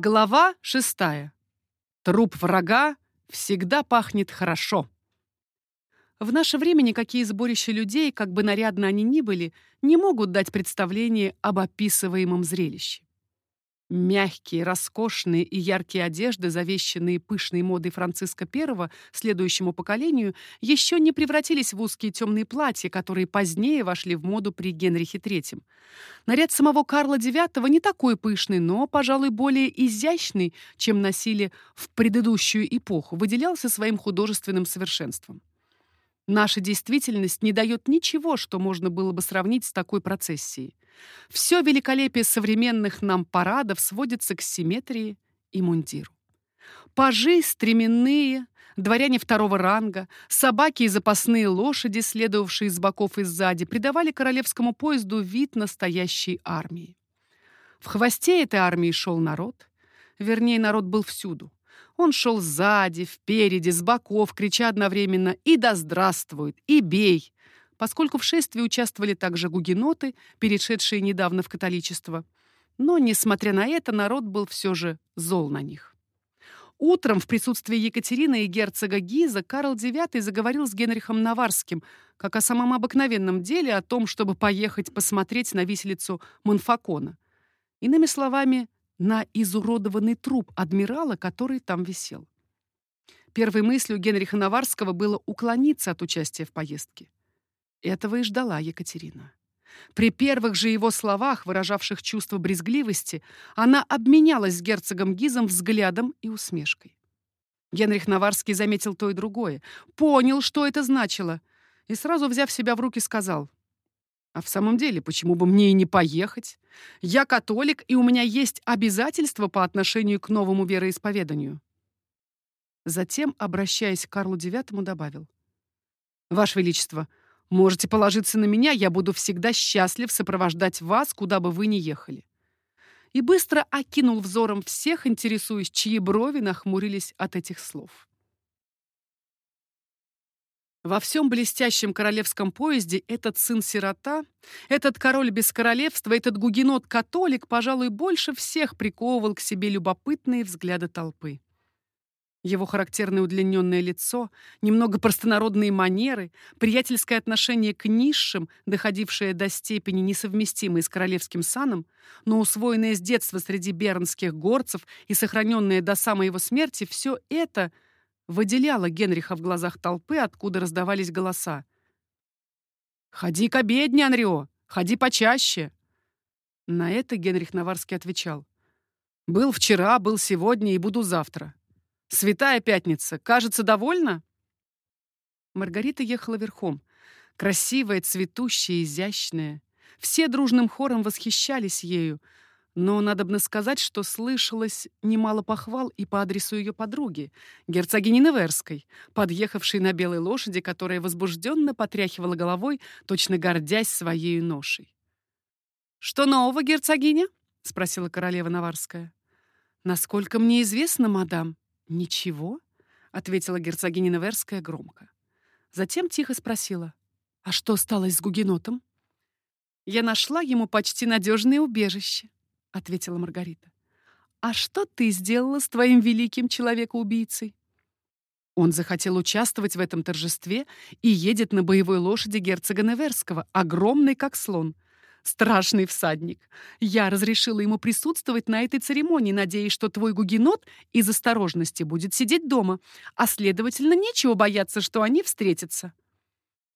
Глава шестая. Труп врага всегда пахнет хорошо. В наше время никакие сборища людей, как бы нарядно они ни были, не могут дать представление об описываемом зрелище. Мягкие, роскошные и яркие одежды, завещанные пышной модой Франциска I следующему поколению, еще не превратились в узкие темные платья, которые позднее вошли в моду при Генрихе III. Наряд самого Карла IX не такой пышный, но, пожалуй, более изящный, чем носили в предыдущую эпоху, выделялся своим художественным совершенством. Наша действительность не дает ничего, что можно было бы сравнить с такой процессией. Все великолепие современных нам парадов сводится к симметрии и мундиру. Пажи стременные, дворяне второго ранга, собаки и запасные лошади, следовавшие с боков и сзади, придавали королевскому поезду вид настоящей армии. В хвосте этой армии шел народ, вернее, народ был всюду. Он шел сзади, впереди, с боков, крича одновременно «И да здравствует! И бей!» Поскольку в шествии участвовали также гугеноты, перешедшие недавно в католичество. Но, несмотря на это, народ был все же зол на них. Утром в присутствии Екатерины и герцога Гиза Карл IX заговорил с Генрихом Наварским, как о самом обыкновенном деле, о том, чтобы поехать посмотреть на виселицу Монфакона. Иными словами, на изуродованный труп адмирала, который там висел. Первой мыслью Генриха Наварского было уклониться от участия в поездке. Этого и ждала Екатерина. При первых же его словах, выражавших чувство брезгливости, она обменялась с герцогом Гизом взглядом и усмешкой. Генрих Наварский заметил то и другое, понял, что это значило, и сразу, взяв себя в руки, сказал, а в самом деле, почему бы мне и не поехать? Я католик, и у меня есть обязательства по отношению к новому вероисповеданию. Затем, обращаясь к Карлу IX, добавил. «Ваше Величество, можете положиться на меня, я буду всегда счастлив сопровождать вас, куда бы вы ни ехали». И быстро окинул взором всех, интересуясь, чьи брови нахмурились от этих слов. Во всем блестящем королевском поезде этот сын-сирота, этот король без королевства, этот гугенот-католик, пожалуй, больше всех приковывал к себе любопытные взгляды толпы. Его характерное удлиненное лицо, немного простонародные манеры, приятельское отношение к низшим, доходившее до степени несовместимой с королевским саном, но усвоенное с детства среди бернских горцев и сохраненное до самой его смерти, все это — выделяла Генриха в глазах толпы, откуда раздавались голоса. «Ходи к обедне, Анрио! Ходи почаще!» На это Генрих Наварский отвечал. «Был вчера, был сегодня и буду завтра. Святая пятница, кажется, довольна?» Маргарита ехала верхом. Красивая, цветущая, изящная. Все дружным хором восхищались ею, но надобно сказать, что слышалось немало похвал и по адресу ее подруги, герцогини Неверской, подъехавшей на белой лошади, которая возбужденно потряхивала головой, точно гордясь своей ношей. «Что нового, герцогиня?» — спросила королева Наварская. «Насколько мне известно, мадам, ничего», — ответила герцогиня Неверская громко. Затем тихо спросила, «А что стало с гугенотом?» «Я нашла ему почти надежное убежище», — ответила Маргарита. «А что ты сделала с твоим великим человекоубийцей?» Он захотел участвовать в этом торжестве и едет на боевой лошади герцога Неверского, огромный как слон. Страшный всадник. Я разрешила ему присутствовать на этой церемонии, надеясь, что твой гугенот из осторожности будет сидеть дома, а, следовательно, нечего бояться, что они встретятся.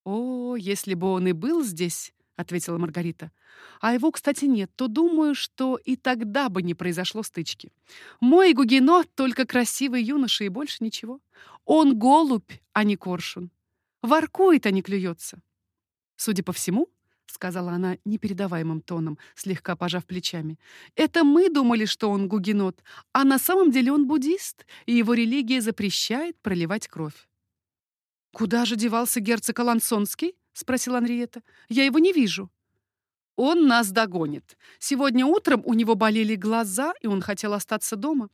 О, если бы он и был здесь, — ответила Маргарита. «А его, кстати, нет, то думаю, что и тогда бы не произошло стычки. Мой Гугено только красивый юноша и больше ничего. Он голубь, а не коршун. Воркует, а не клюется. Судя по всему, — сказала она непередаваемым тоном, слегка пожав плечами. «Это мы думали, что он гугенот, а на самом деле он буддист, и его религия запрещает проливать кровь». «Куда же девался герцог Алансонский?» — спросила Анриета. «Я его не вижу». «Он нас догонит. Сегодня утром у него болели глаза, и он хотел остаться дома.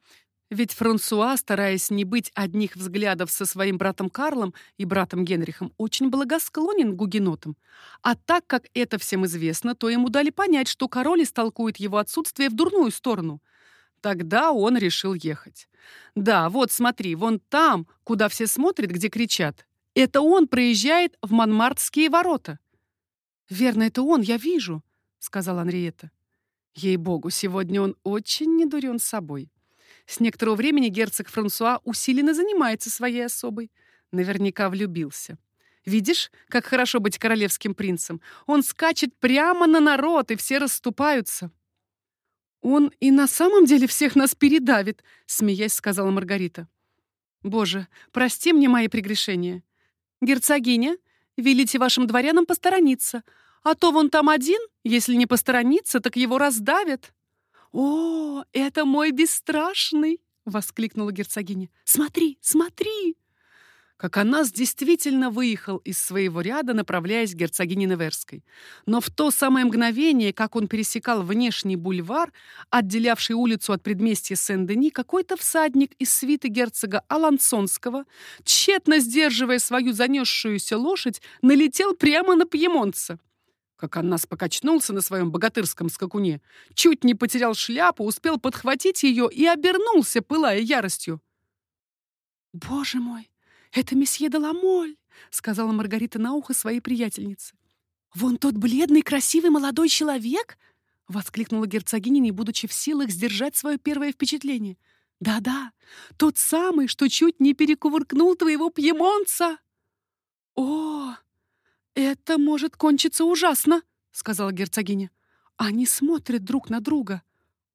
Ведь Франсуа, стараясь не быть одних взглядов со своим братом Карлом и братом Генрихом, очень благосклонен гугенотам. А так как это всем известно, то ему дали понять, что король истолкует его отсутствие в дурную сторону. тогда он решил ехать. Да, вот смотри, вон там, куда все смотрят, где кричат. Это он проезжает в Монмартские ворота. Верно, это он, я вижу, сказала Анриета. Ей-богу, сегодня он очень недурен собой. С некоторого времени герцог Франсуа усиленно занимается своей особой. Наверняка влюбился. Видишь, как хорошо быть королевским принцем? Он скачет прямо на народ, и все расступаются. Он и на самом деле всех нас передавит, смеясь, сказала Маргарита. Боже, прости мне мои прегрешения. Герцогиня, велите вашим дворянам посторониться, а то вон там один, если не посторониться, так его раздавят. О, это мой бесстрашный, воскликнула герцогиня. Смотри, смотри! Как Анас действительно выехал из своего ряда, направляясь к герцогине Неверской. Но в то самое мгновение, как он пересекал внешний бульвар, отделявший улицу от предместья Сен-Дени, какой-то всадник из свиты герцога Алансонского, тщетно сдерживая свою занесшуюся лошадь, налетел прямо на пьемонца. Как Аннас покачнулся на своем богатырском скакуне, чуть не потерял шляпу, успел подхватить ее и обернулся, пылая яростью. «Боже мой!» «Это месье Деламоль», — сказала Маргарита на ухо своей приятельнице. «Вон тот бледный, красивый молодой человек?» — воскликнула герцогиня, не будучи в силах сдержать свое первое впечатление. «Да-да, тот самый, что чуть не перекувыркнул твоего пьемонца!» «О, это может кончиться ужасно!» — сказала герцогиня. «Они смотрят друг на друга.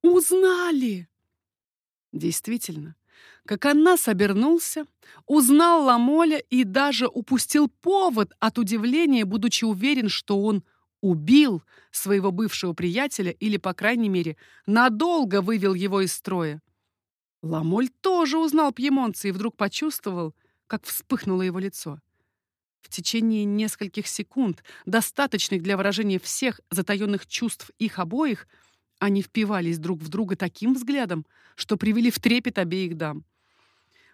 Узнали!» Действительно, как Аннас обернулся, узнал Ламоля и даже упустил повод от удивления, будучи уверен, что он убил своего бывшего приятеля или, по крайней мере, надолго вывел его из строя. Ламоль тоже узнал пьемонца и вдруг почувствовал, как вспыхнуло его лицо. В течение нескольких секунд, достаточных для выражения всех затаённых чувств их обоих, они впивались друг в друга таким взглядом, что привели в трепет обеих дам.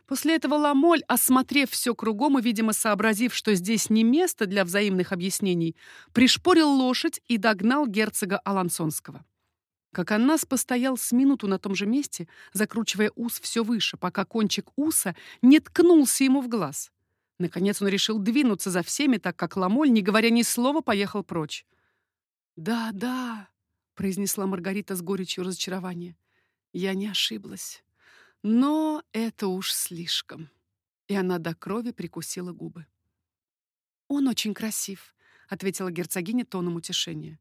После этого Ламоль, осмотрев все кругом и, видимо, сообразив, что здесь не место для взаимных объяснений, пришпорил лошадь и догнал герцога Алансонского. Как Аннас постоял с минуту на том же месте, закручивая ус все выше, пока кончик уса не ткнулся ему в глаз. Наконец он решил двинуться за всеми, так как Ламоль, не говоря ни слова, поехал прочь. «Да, да», — произнесла Маргарита с горечью разочарования, — «я не ошиблась». Но это уж слишком. И она до крови прикусила губы. Он очень красив, ответила герцогиня тоном утешения.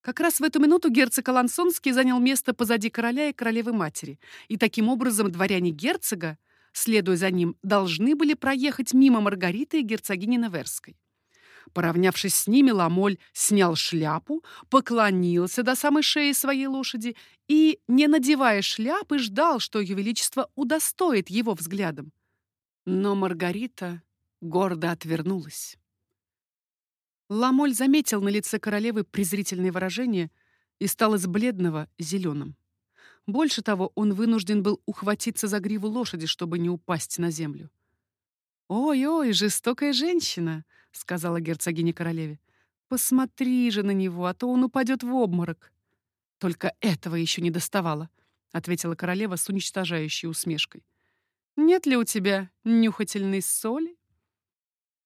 Как раз в эту минуту герцог Алансонский занял место позади короля и королевы матери, и таким образом дворяне герцога, следуя за ним, должны были проехать мимо Маргариты и герцогини Неверской. Поравнявшись с ними, Ламоль снял шляпу, поклонился до самой шеи своей лошади и, не надевая шляпы, ждал, что ее величество удостоит его взглядом. Но Маргарита гордо отвернулась. Ламоль заметил на лице королевы презрительное выражение и стал из бледного зеленым. Больше того, он вынужден был ухватиться за гриву лошади, чтобы не упасть на землю. «Ой-ой, жестокая женщина!» — сказала герцогиня королеве. «Посмотри же на него, а то он упадет в обморок». «Только этого еще не доставало», — ответила королева с уничтожающей усмешкой. «Нет ли у тебя нюхательной соли?»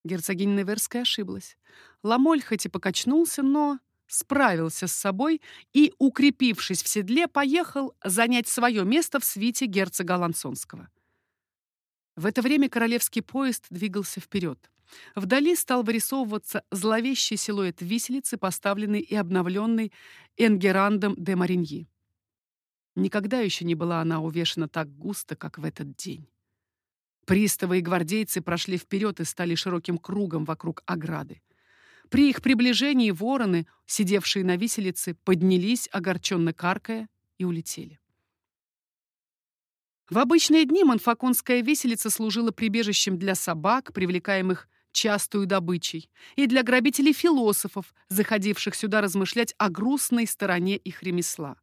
Герцогиня Неверская ошиблась. Ламоль хоть и покачнулся, но справился с собой и, укрепившись в седле, поехал занять свое место в свите герцога Лансонского. В это время королевский поезд двигался вперед. Вдали стал вырисовываться зловещий силуэт виселицы, поставленный и обновленный Энгерандом де Мариньи. Никогда еще не была она увешана так густо, как в этот день. Приставы и гвардейцы прошли вперед и стали широким кругом вокруг ограды. При их приближении вороны, сидевшие на виселице, поднялись, огорченно каркая, и улетели. В обычные дни Монфаконская виселица служила прибежищем для собак, привлекаемых частую добычей, и для грабителей-философов, заходивших сюда размышлять о грустной стороне их ремесла.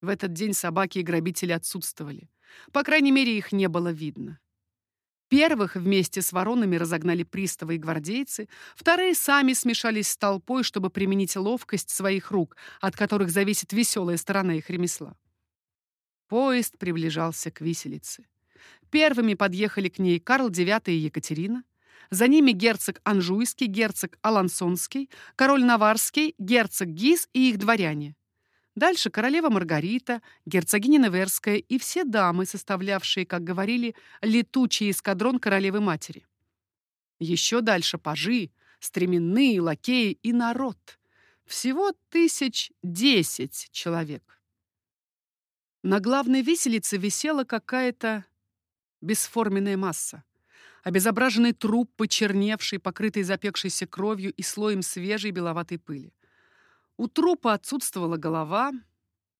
В этот день собаки и грабители отсутствовали. По крайней мере, их не было видно. Первых вместе с воронами разогнали приставы и гвардейцы, вторые сами смешались с толпой, чтобы применить ловкость своих рук, от которых зависит веселая сторона их ремесла. Поезд приближался к виселице. Первыми подъехали к ней Карл IX и Екатерина. За ними герцог Анжуйский, герцог Алансонский, король Наварский, герцог Гиз и их дворяне. Дальше королева Маргарита, герцогиня Неверская и все дамы, составлявшие, как говорили, летучий эскадрон королевы-матери. Еще дальше пажи, стременные, лакеи и народ. Всего тысяч десять человек. На главной виселице висела какая-то бесформенная масса. Обезображенный труп, почерневший, покрытый запекшейся кровью и слоем свежей беловатой пыли. У трупа отсутствовала голова,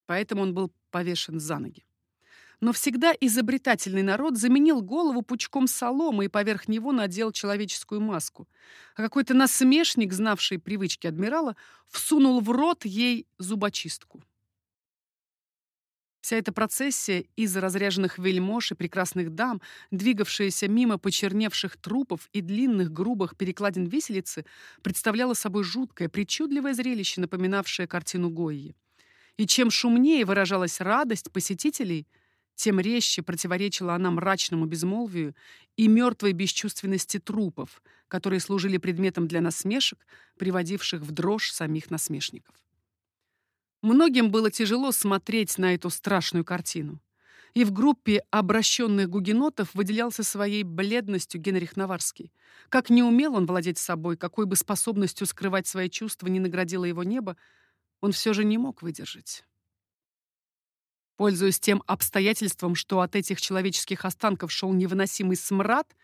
поэтому он был повешен за ноги. Но всегда изобретательный народ заменил голову пучком соломы и поверх него надел человеческую маску. А какой-то насмешник, знавший привычки адмирала, всунул в рот ей зубочистку. Вся эта процессия из разряженных вельмож и прекрасных дам, двигавшаяся мимо почерневших трупов и длинных грубых перекладин виселицы, представляла собой жуткое, причудливое зрелище, напоминавшее картину Гойи. И чем шумнее выражалась радость посетителей, тем резче противоречила она мрачному безмолвию и мертвой бесчувственности трупов, которые служили предметом для насмешек, приводивших в дрожь самих насмешников. Многим было тяжело смотреть на эту страшную картину. И в группе обращенных гугенотов выделялся своей бледностью Генрих Наварский. Как не умел он владеть собой, какой бы способностью скрывать свои чувства не наградило его небо, он все же не мог выдержать. Пользуясь тем обстоятельством, что от этих человеческих останков шел невыносимый смрад,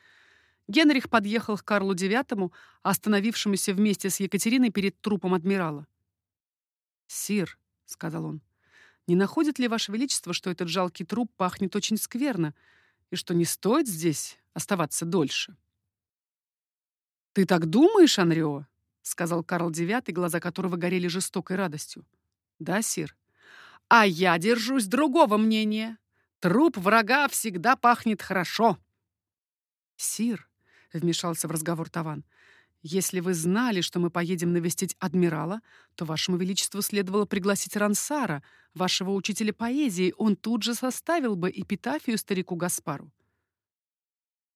Генрих подъехал к Карлу IX, остановившемуся вместе с Екатериной перед трупом адмирала. «Сир», — сказал он. «Не находит ли Ваше Величество, что этот жалкий труп пахнет очень скверно, и что не стоит здесь оставаться дольше?» «Ты так думаешь, Анрио?» — сказал Карл IX, глаза которого горели жестокой радостью. «Да, сир. А я держусь другого мнения. Труп врага всегда пахнет хорошо». «Сир», — вмешался в разговор Таван, — если вы знали, что мы поедем навестить адмирала, то вашему величеству следовало пригласить Рансара, вашего учителя поэзии. Он тут же составил бы эпитафию старику Гаспару.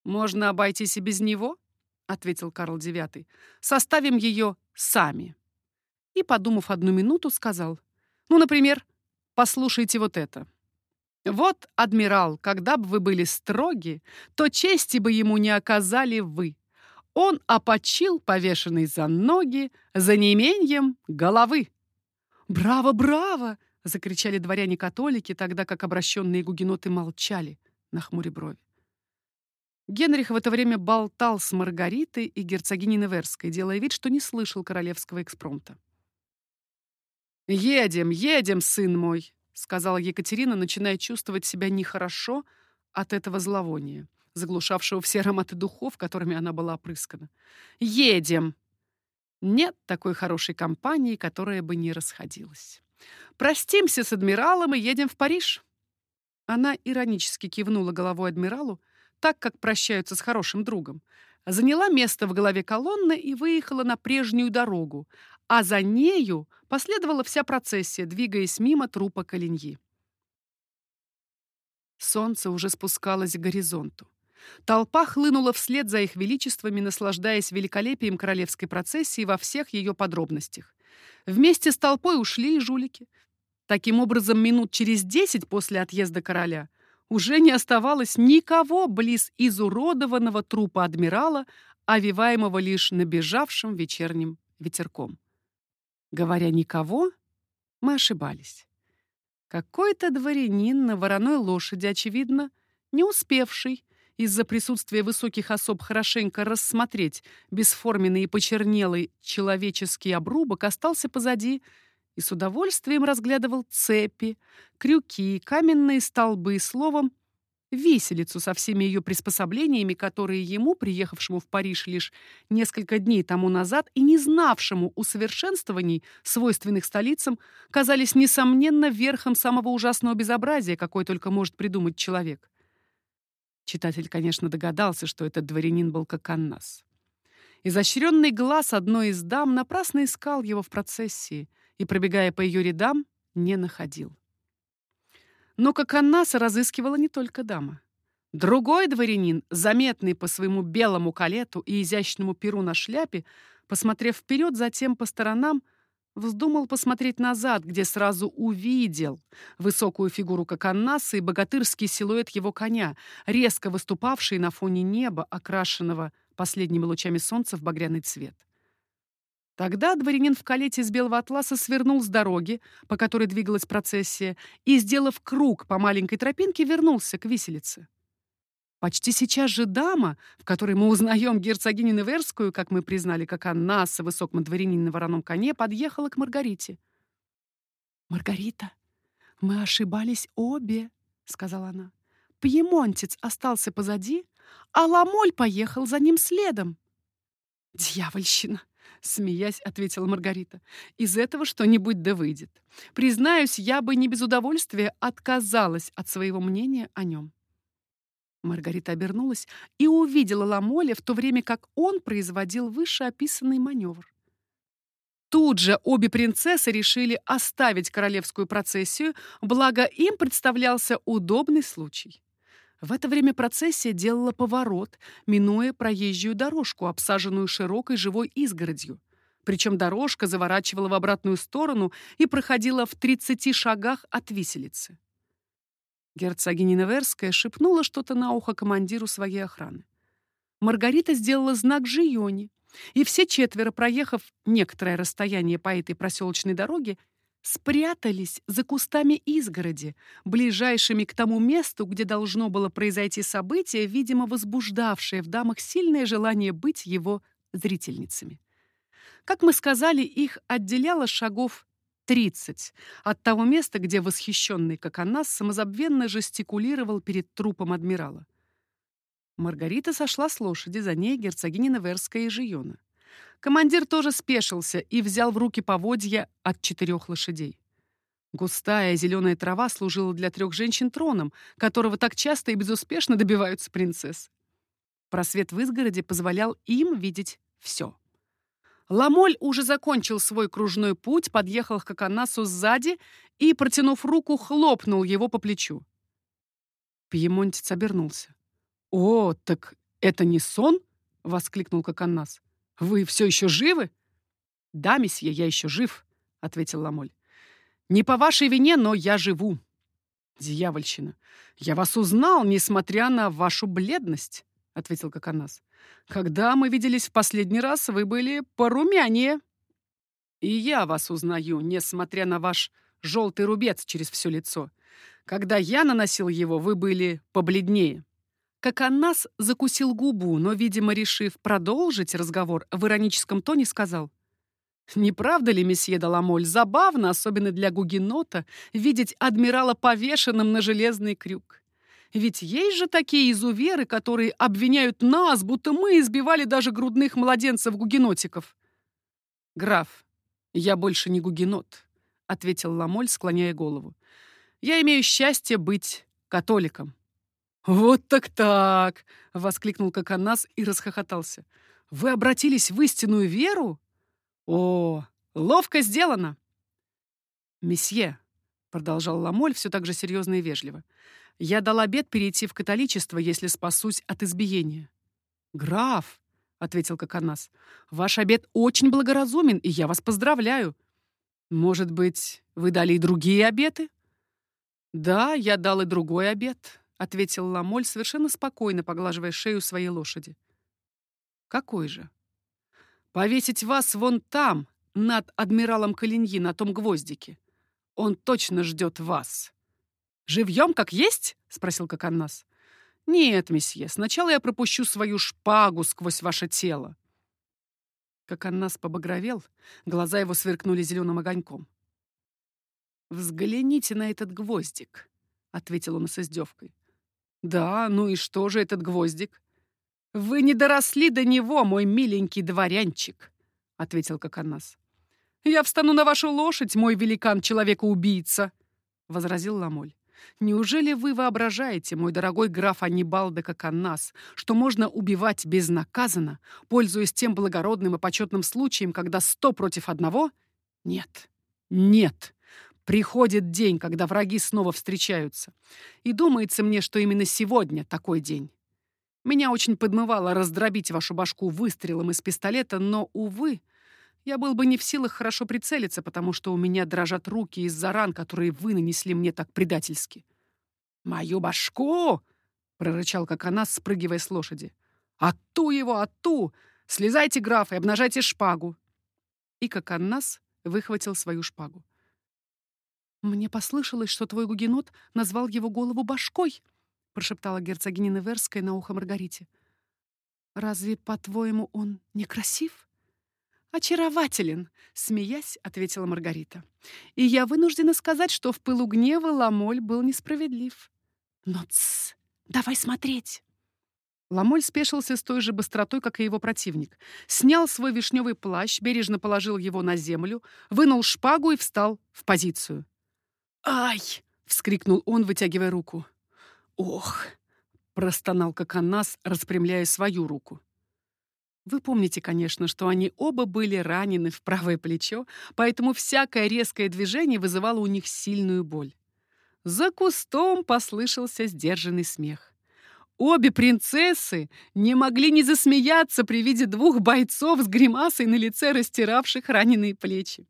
Можно обойтись и без него, ответил Карл IX. Составим ее сами. И, подумав одну минуту, сказал: "Ну, например, послушайте вот это. Вот, адмирал, когда бы вы были строги, то чести бы ему не оказали вы он опочил, повешенный за ноги, за неимением головы. «Браво, браво!» — закричали дворяне-католики, тогда как обращенные гугеноты молчали, на хмуре брови. Генрих в это время болтал с Маргаритой и герцогиней Неверской, делая вид, что не слышал королевского экспромта. «Едем, едем, сын мой!» — сказала Екатерина, начиная чувствовать себя нехорошо от этого зловония заглушавшего все ароматы духов, которыми она была опрыскана. «Едем!» Нет такой хорошей компании, которая бы не расходилась. «Простимся с адмиралом и едем в Париж!» Она иронически кивнула головой адмиралу, так как прощаются с хорошим другом, заняла место в голове колонны и выехала на прежнюю дорогу, а за нею последовала вся процессия, двигаясь мимо трупа Калиньи. Солнце уже спускалось к горизонту. Толпа хлынула вслед за их величествами, наслаждаясь великолепием королевской процессии во всех ее подробностях. Вместе с толпой ушли и жулики. Таким образом, минут через десять после отъезда короля уже не оставалось никого близ изуродованного трупа адмирала, овиваемого лишь набежавшим вечерним ветерком. Говоря «никого», мы ошибались. Какой-то дворянин на вороной лошади, очевидно, не успевший из-за присутствия высоких особ хорошенько рассмотреть бесформенный и почернелый человеческий обрубок, остался позади и с удовольствием разглядывал цепи, крюки, каменные столбы, словом, виселицу со всеми ее приспособлениями, которые ему, приехавшему в Париж лишь несколько дней тому назад и не знавшему усовершенствований, свойственных столицам, казались несомненно верхом самого ужасного безобразия, какое только может придумать человек. Читатель, конечно, догадался, что этот дворянин был как Аннас. Изощренный глаз одной из дам напрасно искал его в процессии и, пробегая по ее рядам, не находил. Но как Аннаса разыскивала не только дама. Другой дворянин, заметный по своему белому калету и изящному перу на шляпе, посмотрев вперед, затем по сторонам, вздумал посмотреть назад, где сразу увидел высокую фигуру Коканнаса и богатырский силуэт его коня, резко выступавший на фоне неба, окрашенного последними лучами солнца в багряный цвет. Тогда дворянин в калете из белого атласа свернул с дороги, по которой двигалась процессия, и, сделав круг по маленькой тропинке, вернулся к виселице. Почти сейчас же дама, в которой мы узнаем герцогиню Неверскую, как мы признали, как она с высоком дворянине на вороном коне, подъехала к Маргарите. «Маргарита, мы ошибались обе», — сказала она. «Пьемонтец остался позади, а Ламоль поехал за ним следом». «Дьявольщина!» — смеясь, ответила Маргарита. «Из этого что-нибудь да выйдет. Признаюсь, я бы не без удовольствия отказалась от своего мнения о нем». Маргарита обернулась и увидела Ламоля в то время, как он производил вышеописанный маневр. Тут же обе принцессы решили оставить королевскую процессию, благо им представлялся удобный случай. В это время процессия делала поворот, минуя проезжую дорожку, обсаженную широкой живой изгородью. Причем дорожка заворачивала в обратную сторону и проходила в 30 шагах от виселицы. Герцогиня Неверская шепнула что-то на ухо командиру своей охраны. Маргарита сделала знак Жионе, и все четверо, проехав некоторое расстояние по этой проселочной дороге, спрятались за кустами изгороди, ближайшими к тому месту, где должно было произойти событие, видимо, возбуждавшее в дамах сильное желание быть его зрительницами. Как мы сказали, их отделяло шагов 30 от того места, где восхищенный, как она, самозабвенно жестикулировал перед трупом адмирала. Маргарита сошла с лошади, за ней герцогиня Неверская и Жиона. Командир тоже спешился и взял в руки поводья от четырех лошадей. Густая зеленая трава служила для трех женщин троном, которого так часто и безуспешно добиваются принцесс. Просвет в изгороде позволял им видеть все. Ламоль уже закончил свой кружной путь, подъехал к Аканасу сзади и, протянув руку, хлопнул его по плечу. Пьемонтец обернулся. «О, так это не сон?» — воскликнул Коканнас. «Вы все еще живы?» «Да, месье, я еще жив», — ответил Ламоль. «Не по вашей вине, но я живу». «Дьявольщина! Я вас узнал, несмотря на вашу бледность», — ответил Коканас. Когда мы виделись в последний раз, вы были порумянее. И я вас узнаю, несмотря на ваш желтый рубец через все лицо. Когда я наносил его, вы были побледнее. Как Аннас закусил губу, но, видимо, решив продолжить разговор, в ироническом тоне сказал. «Не правда ли, месье Даламоль, забавно, особенно для гугенота, видеть адмирала повешенным на железный крюк? Ведь есть же такие изуверы, которые обвиняют нас, будто мы избивали даже грудных младенцев-гугенотиков. Граф, я больше не гугенот, ответил Ламоль, склоняя голову. Я имею счастье быть католиком. Вот так-так, воскликнул Коканас и расхохотался. Вы обратились в истинную веру? О, ловко сделано. Месье, продолжал Ламоль все так же серьезно и вежливо. Я дал обет перейти в католичество, если спасусь от избиения. Граф, ответил Коканас, ваш обет очень благоразумен, и я вас поздравляю. Может быть, вы дали и другие обеты? Да, я дал и другой обет, ответил Ламоль совершенно спокойно, поглаживая шею своей лошади. Какой же? Повесить вас вон там, над адмиралом Калиньи, на том гвоздике. Он точно ждет вас. «Живьем, как есть?» — спросил Коканнас. «Нет, месье, сначала я пропущу свою шпагу сквозь ваше тело». Коканнас побагровел, глаза его сверкнули зеленым огоньком. «Взгляните на этот гвоздик», — ответил он с издевкой. «Да, ну и что же этот гвоздик?» «Вы не доросли до него, мой миленький дворянчик», — ответил Коканас. «Я встану на вашу лошадь, мой великан-человека-убийца», — возразил Ламоль. Неужели вы воображаете, мой дорогой граф Аннибал де Коканнас, что можно убивать безнаказанно, пользуясь тем благородным и почетным случаем, когда сто против одного? Нет, нет. Приходит день, когда враги снова встречаются. И думается мне, что именно сегодня такой день. Меня очень подмывало раздробить вашу башку выстрелом из пистолета, но, увы, я был бы не в силах хорошо прицелиться, потому что у меня дрожат руки из-за ран, которые вы нанесли мне так предательски. «Мою башку!» — прорычал как она, спрыгивая с лошади. «Ату его, ату! Слезайте, граф, и обнажайте шпагу!» И как Аннас выхватил свою шпагу. «Мне послышалось, что твой гугенот назвал его голову башкой», прошептала герцогиня Неверская на ухо Маргарите. «Разве, по-твоему, он некрасив?» «Очарователен», — смеясь, ответила Маргарита. «И я вынуждена сказать, что в пылу гнева Ламоль был несправедлив». «Но тсс, давай смотреть!» Ламоль спешился с той же быстротой, как и его противник. Снял свой вишневый плащ, бережно положил его на землю, вынул шпагу и встал в позицию. «Ай!» — вскрикнул он, вытягивая руку. «Ох!» — простонал Коконас, распрямляя свою руку. Вы помните, конечно, что они оба были ранены в правое плечо, поэтому всякое резкое движение вызывало у них сильную боль. За кустом послышался сдержанный смех. Обе принцессы не могли не засмеяться при виде двух бойцов с гримасой на лице, растиравших раненые плечи.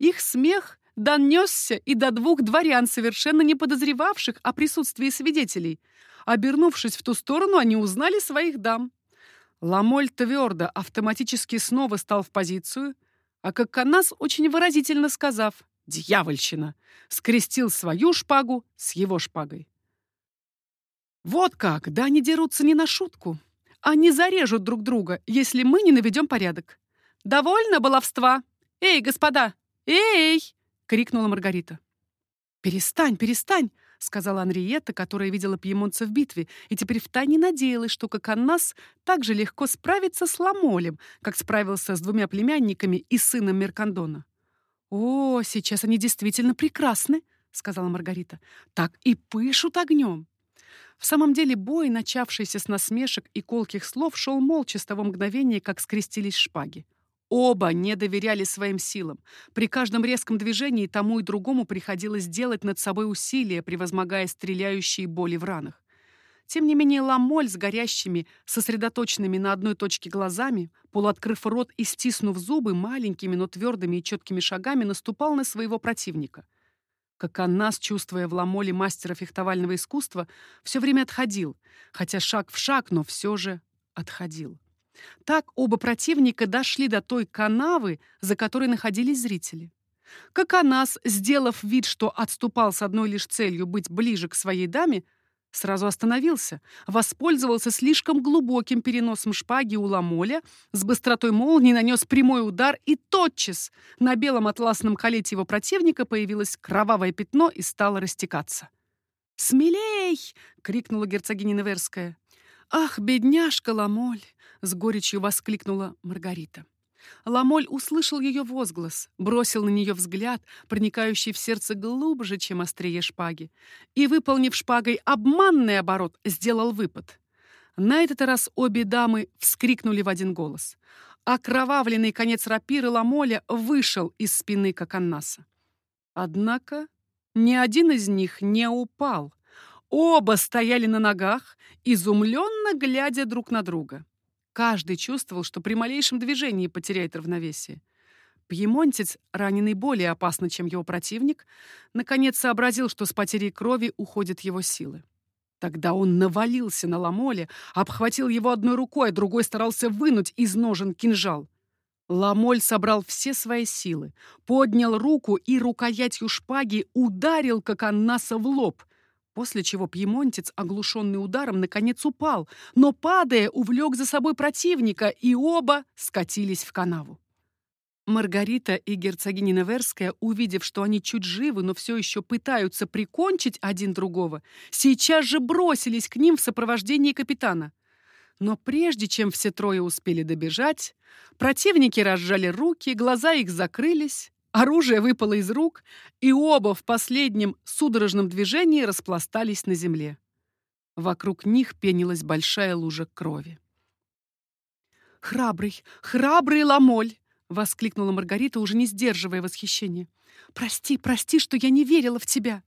Их смех донесся и до двух дворян, совершенно не подозревавших о присутствии свидетелей. Обернувшись в ту сторону, они узнали своих дам. Ламоль твердо, автоматически снова стал в позицию, а Коконас, очень выразительно сказав «Дьявольщина!», скрестил свою шпагу с его шпагой. Вот как, да они дерутся не на шутку. Они зарежут друг друга, если мы не наведем порядок. Довольно баловства? Эй, господа! Эй! крикнула Маргарита. «Перестань, перестань!» — сказала Анриетта, которая видела пьемонца в битве, и теперь втайне надеялась, что как Аннас так же легко справится с Ламолем, как справился с двумя племянниками и сыном Меркандона. «О, сейчас они действительно прекрасны!» — сказала Маргарита. «Так и пышут огнем!» В самом деле бой, начавшийся с насмешек и колких слов, шел молча с того мгновения, как скрестились шпаги. Оба не доверяли своим силам. При каждом резком движении тому и другому приходилось делать над собой усилия, превозмогая стреляющие боли в ранах. Тем не менее Ламоль с горящими, сосредоточенными на одной точке глазами, полуоткрыв рот и стиснув зубы, маленькими, но твердыми и четкими шагами наступал на своего противника. Как Аннас, чувствуя в Ламоле мастера фехтовального искусства, все время отходил, хотя шаг в шаг, но все же отходил. Так оба противника дошли до той канавы, за которой находились зрители. Коконас, сделав вид, что отступал с одной лишь целью быть ближе к своей даме, сразу остановился, воспользовался слишком глубоким переносом шпаги у ламоля, с быстротой молнии нанес прямой удар, и тотчас на белом атласном колете его противника появилось кровавое пятно и стало растекаться. «Смелей!» — крикнула герцогиня Неверская. «Ах, бедняжка Ламоль!» — с горечью воскликнула Маргарита. Ламоль услышал ее возглас, бросил на нее взгляд, проникающий в сердце глубже, чем острие шпаги, и, выполнив шпагой обманный оборот, сделал выпад. На этот раз обе дамы вскрикнули в один голос. Окровавленный конец рапиры Ламоля вышел из спины Коканнаса. Однако ни один из них не упал. Оба стояли на ногах, изумленно глядя друг на друга. Каждый чувствовал, что при малейшем движении потеряет равновесие. Пьемонтец, раненый более опасно, чем его противник, наконец сообразил, что с потерей крови уходят его силы. Тогда он навалился на Ламоле, обхватил его одной рукой, а другой старался вынуть из ножен кинжал. Ламоль собрал все свои силы, поднял руку и рукоятью шпаги ударил как Аннаса в лоб, После чего пьемонтец, оглушенный ударом, наконец упал, но, падая, увлек за собой противника, и оба скатились в канаву. Маргарита и герцогиня Неверская, увидев, что они чуть живы, но все еще пытаются прикончить один другого, сейчас же бросились к ним в сопровождении капитана. Но прежде чем все трое успели добежать, противники разжали руки, глаза их закрылись, Оружие выпало из рук, и оба в последнем судорожном движении распластались на земле. Вокруг них пенилась большая лужа крови. «Храбрый, храбрый Ламоль!» — воскликнула Маргарита, уже не сдерживая восхищения. «Прости, прости, что я не верила в тебя!»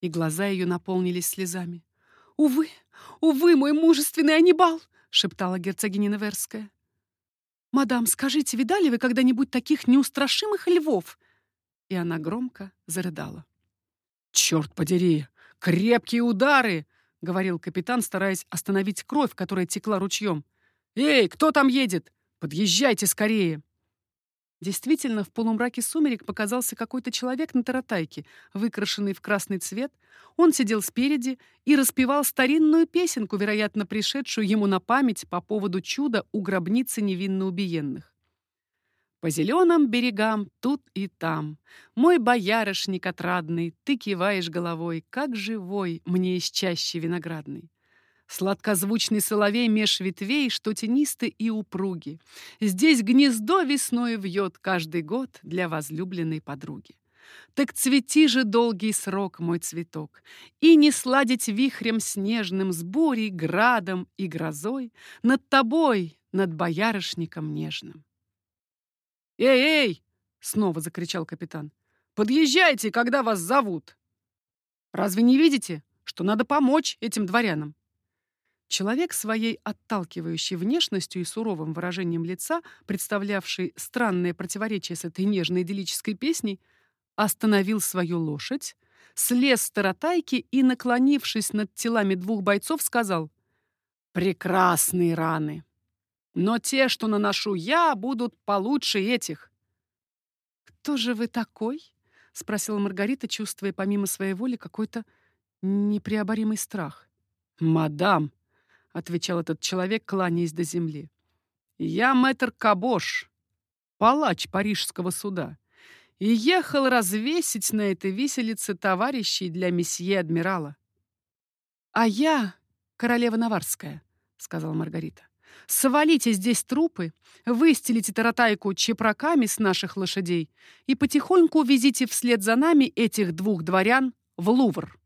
И глаза ее наполнились слезами. «Увы, увы, мой мужественный Анибал!» — шептала герцогиня Неверская. «Мадам, скажите, видали вы когда-нибудь таких неустрашимых львов?» И она громко зарыдала. «Черт подери! Крепкие удары!» — говорил капитан, стараясь остановить кровь, которая текла ручьем. «Эй, кто там едет? Подъезжайте скорее!» Действительно, в полумраке сумерек показался какой-то человек на таратайке, выкрашенный в красный цвет. Он сидел спереди и распевал старинную песенку, вероятно, пришедшую ему на память по поводу чуда у гробницы невинно убиенных. По зеленым берегам тут и там. Мой боярышник отрадный, ты киваешь головой, как живой мне из чаще виноградный. Сладкозвучный соловей меж ветвей, что тенисты и упруги. Здесь гнездо весной вьет каждый год для возлюбленной подруги. Так цвети же долгий срок, мой цветок, И не сладить вихрем снежным С бурей, градом и грозой Над тобой, над боярышником нежным. «Эй, эй!» — снова закричал капитан. «Подъезжайте, когда вас зовут! Разве не видите, что надо помочь этим дворянам? Человек своей отталкивающей внешностью и суровым выражением лица, представлявший странное противоречие с этой нежной идиллической песней, остановил свою лошадь, слез с таратайки и, наклонившись над телами двух бойцов, сказал «Прекрасные раны! Но те, что наношу я, будут получше этих!» «Кто же вы такой?» — спросила Маргарита, чувствуя помимо своей воли какой-то непреоборимый страх. «Мадам!» — отвечал этот человек, кланяясь до земли. «Я мэтр Кабош, палач парижского суда, и ехал развесить на этой виселице товарищей для месье адмирала». «А я королева Наварская», — сказала Маргарита. «Свалите здесь трупы, выстелите таратайку чепраками с наших лошадей и потихоньку везите вслед за нами этих двух дворян в Лувр».